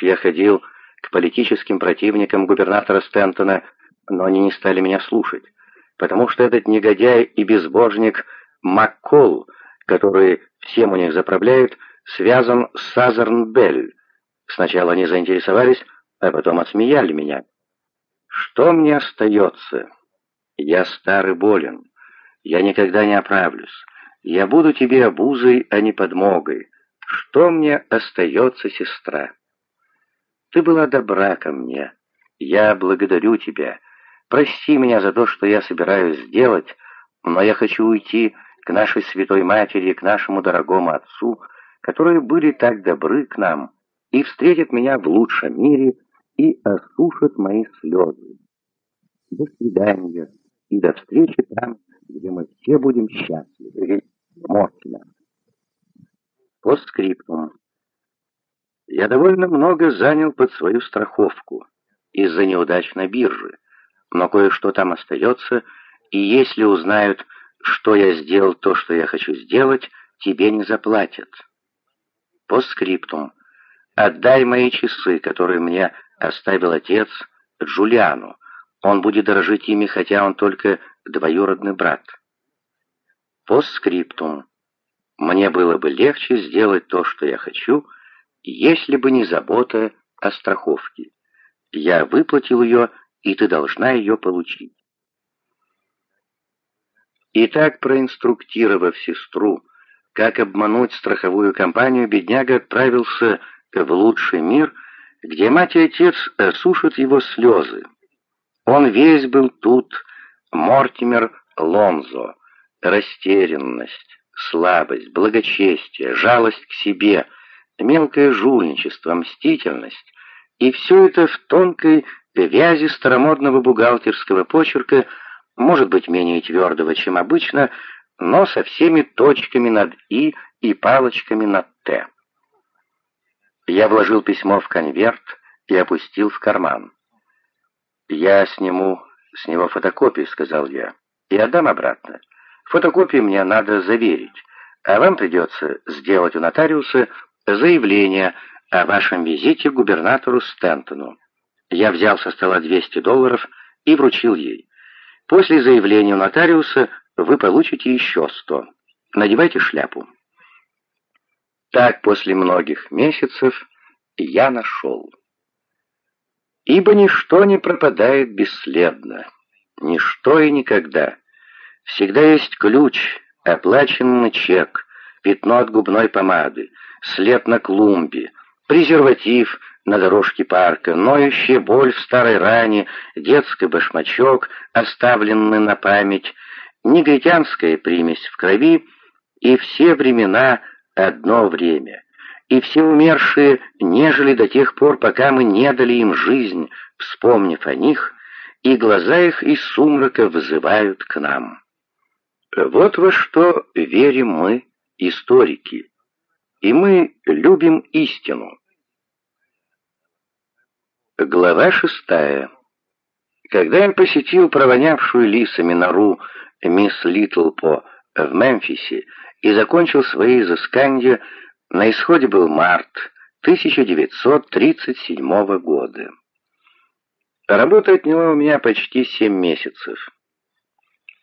Я ходил к политическим противникам губернатора Стентона, но они не стали меня слушать, потому что этот негодяй и безбожник Маккол, который всем у них заправляет, связан с Сазерн Белль. Сначала они заинтересовались, а потом отсмеяли меня. Что мне остается? Я старый болен. Я никогда не оправлюсь. Я буду тебе обузой, а не подмогой. Что мне остается, сестра? Ты была добра ко мне. Я благодарю тебя. Прости меня за то, что я собираюсь сделать, но я хочу уйти к нашей святой матери, к нашему дорогому отцу, которые были так добры к нам, и встретят меня в лучшем мире и осушат мои слезы. До свидания и до встречи там, где мы все будем счастливы. Мортина. Постскриптум. Я довольно много занял под свою страховку из-за неудач на бирже, но кое-что там остается, и если узнают, что я сделал то, что я хочу сделать, тебе не заплатят. Постскриптум. Отдай мои часы, которые мне оставил отец, Джулиану. Он будет дорожить ими, хотя он только двоюродный брат. Постскриптум. Мне было бы легче сделать то, что я хочу, если бы не забота о страховке. Я выплатил ее, и ты должна ее получить. Итак, проинструктировав сестру, как обмануть страховую компанию, бедняга отправился в лучший мир, где мать и отец осушат его слезы. Он весь был тут, Мортимер Лонзо, растерянность, слабость, благочестие, жалость к себе, мелкое жульничество, мстительность. И все это в тонкой вязи старомодного бухгалтерского почерка, может быть, менее твердого, чем обычно, но со всеми точками над «и» и палочками над «т». Я вложил письмо в конверт и опустил в карман. «Я сниму с него фотокопию», — сказал я, — «и отдам обратно. Фотокопии мне надо заверить, а вам придется сделать у нотариуса заявление о вашем визите к губернатору Стентону». Я взял со стола 200 долларов и вручил ей. После заявления нотариуса вы получите еще 100. Надевайте шляпу. Так после многих месяцев я нашел. Ибо ничто не пропадает бесследно, ничто и никогда. Всегда есть ключ, оплаченный чек, пятно от губной помады, след на клумбе, презерватив на дорожке парка, ноющая боль в старой ране, детский башмачок, оставленный на память, негритянская примесь в крови и все времена одно время, и все умершие нежели до тех пор, пока мы не дали им жизнь, вспомнив о них, и глаза их из сумрака вызывают к нам. Вот во что верим мы, историки, и мы любим истину. Глава шестая. Когда я посетил провонявшую лисами нору мисс Литлпо в Мемфисе и закончил свои изыскания, на исходе был март 1937 года. Работа отняла у меня почти семь месяцев.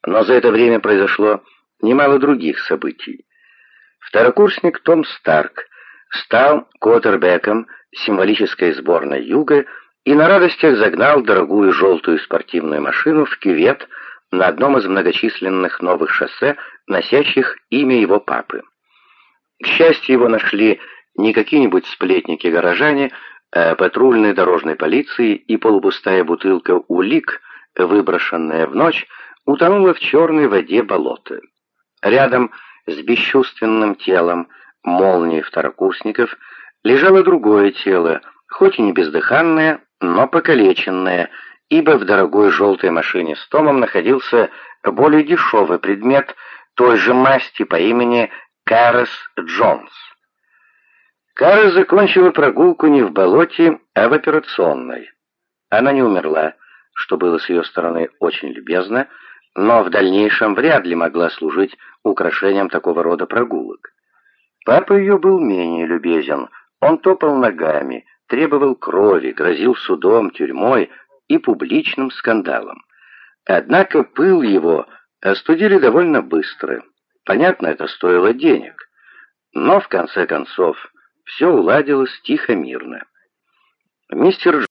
Но за это время произошло немало других событий. Второкурсник Том Старк стал квотербеком символической сборной Юга и на радостях загнал дорогую желтую спортивную машину в кювет на одном из многочисленных новых шоссе, носящих имя его папы. К счастью, его нашли не какие-нибудь сплетники-горожане, а патрульной дорожной полиции и полупустая бутылка улик, выброшенная в ночь, утонула в черной воде болота. Рядом с бесчувственным телом молнии второкурсников лежало другое тело, хоть и не бездыханное, но покалеченное, ибо в дорогой желтой машине с Томом находился более дешевый предмет той же масти по имени Карес Джонс. Кара закончила прогулку не в болоте, а в операционной. Она не умерла, что было с ее стороны очень любезно, но в дальнейшем вряд ли могла служить украшением такого рода прогулок. Папа ее был менее любезен, он топал ногами, требовал крови, грозил судом, тюрьмой и публичным скандалом. Однако пыл его остудили довольно быстро. Понятно, это стоило денег. Но, в конце концов, все уладилось тихо-мирно. Мистер